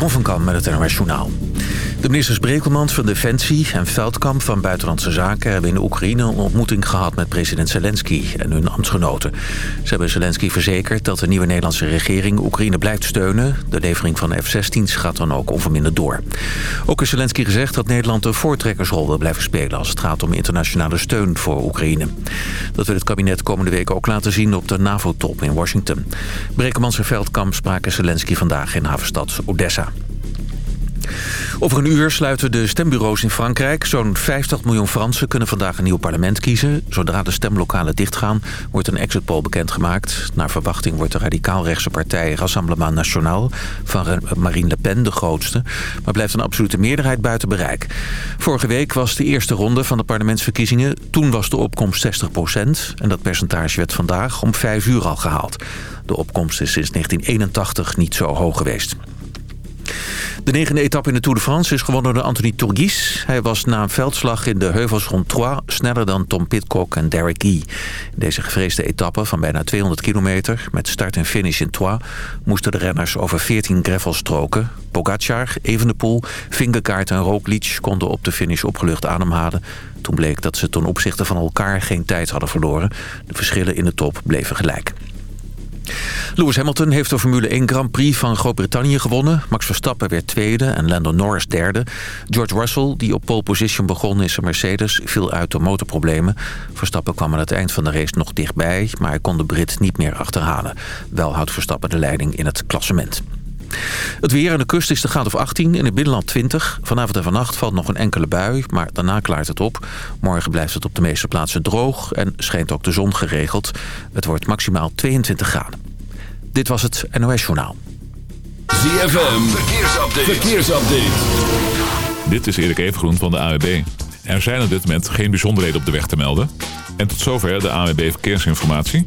Jeroen van met het NOS Journaal. De ministers Brekelmans van Defensie en Veldkamp van Buitenlandse Zaken... hebben in Oekraïne een ontmoeting gehad met president Zelensky en hun ambtsgenoten. Ze hebben Zelensky verzekerd dat de nieuwe Nederlandse regering Oekraïne blijft steunen. De levering van F-16's gaat dan ook onverminderd door. Ook is Zelensky gezegd dat Nederland een voortrekkersrol wil blijven spelen... als het gaat om internationale steun voor Oekraïne. Dat wil het kabinet komende week ook laten zien op de NAVO-top in Washington. Brekelmans en Veldkamp spraken Zelensky vandaag in havenstad Odessa. Over een uur sluiten de stembureaus in Frankrijk. Zo'n 50 miljoen Fransen kunnen vandaag een nieuw parlement kiezen. Zodra de stemlokalen dichtgaan, wordt een exit poll bekendgemaakt. Naar verwachting wordt de radicaalrechtse partij Rassemblement National... van Marine Le Pen de grootste, maar blijft een absolute meerderheid buiten bereik. Vorige week was de eerste ronde van de parlementsverkiezingen. Toen was de opkomst 60 procent en dat percentage werd vandaag om 5 uur al gehaald. De opkomst is sinds 1981 niet zo hoog geweest. De negende etappe in de Tour de France is gewonnen door Anthony Turgis. Hij was na een veldslag in de heuvels rond Troyes sneller dan Tom Pitcock en Derek. In deze gevreesde etappe van bijna 200 kilometer met start en finish in Troyes... moesten de renners over 14 gravelstroken. Pogacar, Evenepoel, Vingegaard en Roglic konden op de finish opgelucht ademhalen. Toen bleek dat ze ten opzichte van elkaar geen tijd hadden verloren. De verschillen in de top bleven gelijk. Lewis Hamilton heeft de Formule 1 Grand Prix van Groot-Brittannië gewonnen. Max Verstappen werd tweede en Lando Norris derde. George Russell, die op pole position begon in zijn Mercedes, viel uit door motorproblemen. Verstappen kwam aan het eind van de race nog dichtbij, maar hij kon de Brit niet meer achterhalen. Wel houdt Verstappen de leiding in het klassement. Het weer aan de kust is de graad of 18, in het binnenland 20. Vanavond en vannacht valt nog een enkele bui, maar daarna klaart het op. Morgen blijft het op de meeste plaatsen droog en schijnt ook de zon geregeld. Het wordt maximaal 22 graden. Dit was het NOS Journaal. ZFM, verkeersupdate. verkeersupdate. Dit is Erik Evengroen van de AWB. Er zijn op dit moment geen bijzonderheden op de weg te melden. En tot zover de AWB Verkeersinformatie.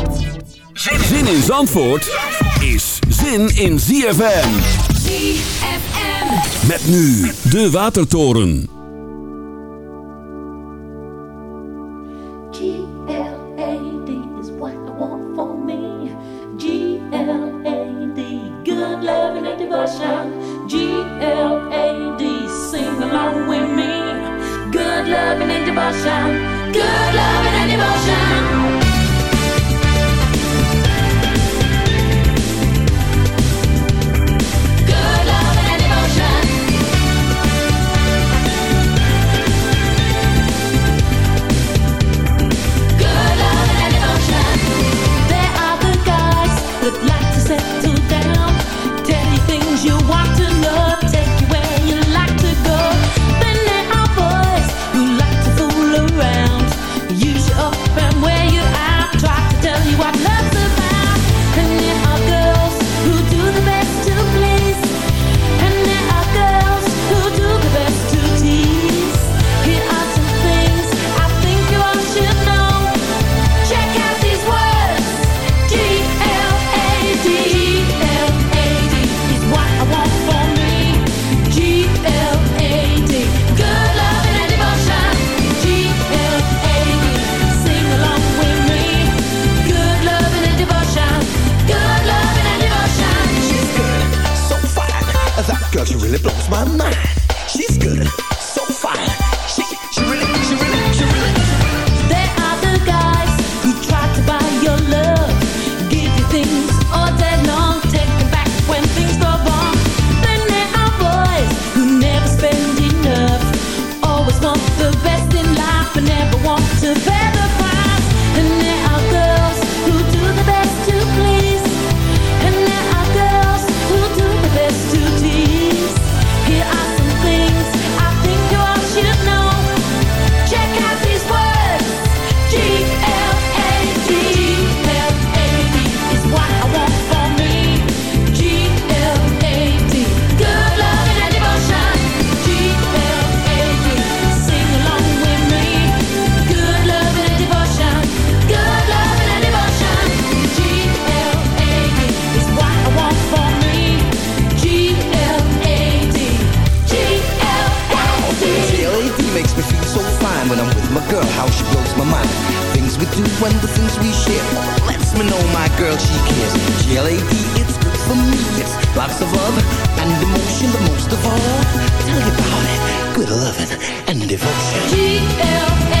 Zin in Zandvoort is zin in ZFM. ZFM. Met nu de Watertoren. G-L-A-D is what I want for me. G-L-A-D, good loving and devotion. G-L-A-D, sing along with me. Good loving and devotion. Good loving and devotion. And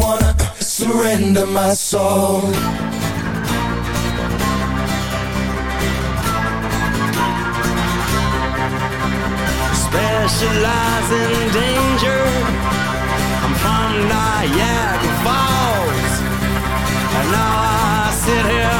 wanna surrender my soul. Specialize in danger. I'm from Niagara Falls. And now I sit here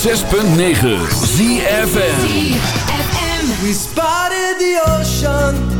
106.9 ZFM. We spotted the ocean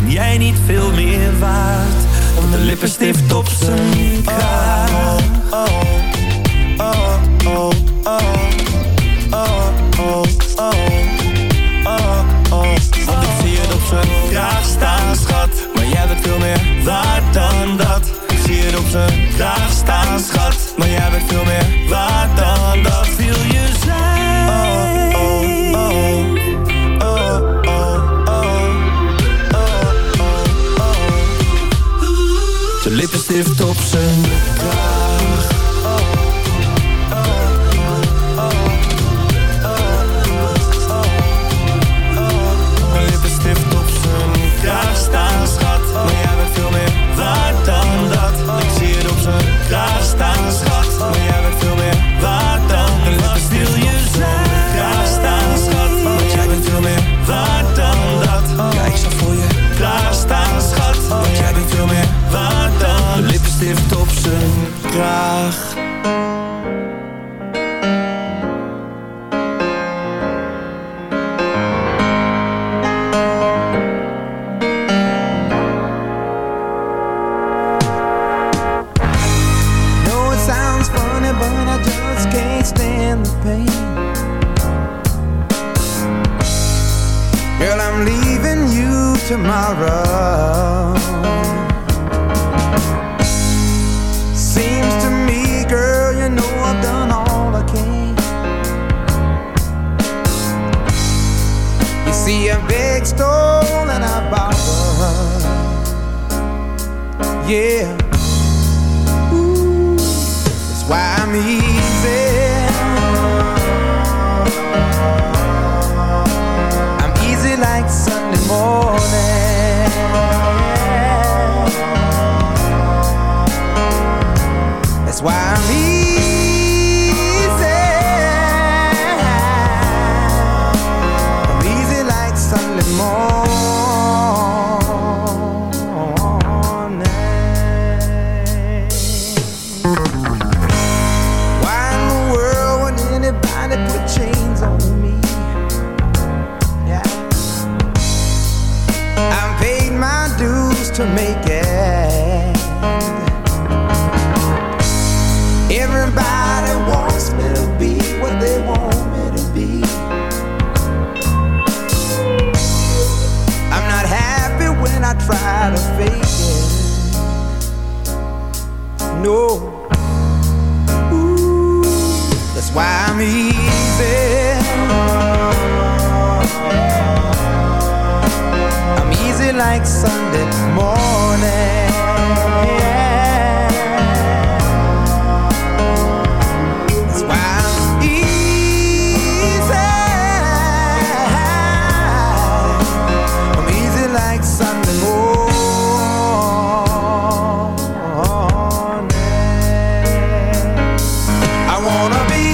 Ben jij niet veel meer waard dan de lippenstift op zijn kraag? Seems to me, girl, you know I've done all I can. You see, I beg, stole, and I borrowed. Yeah. Wanna be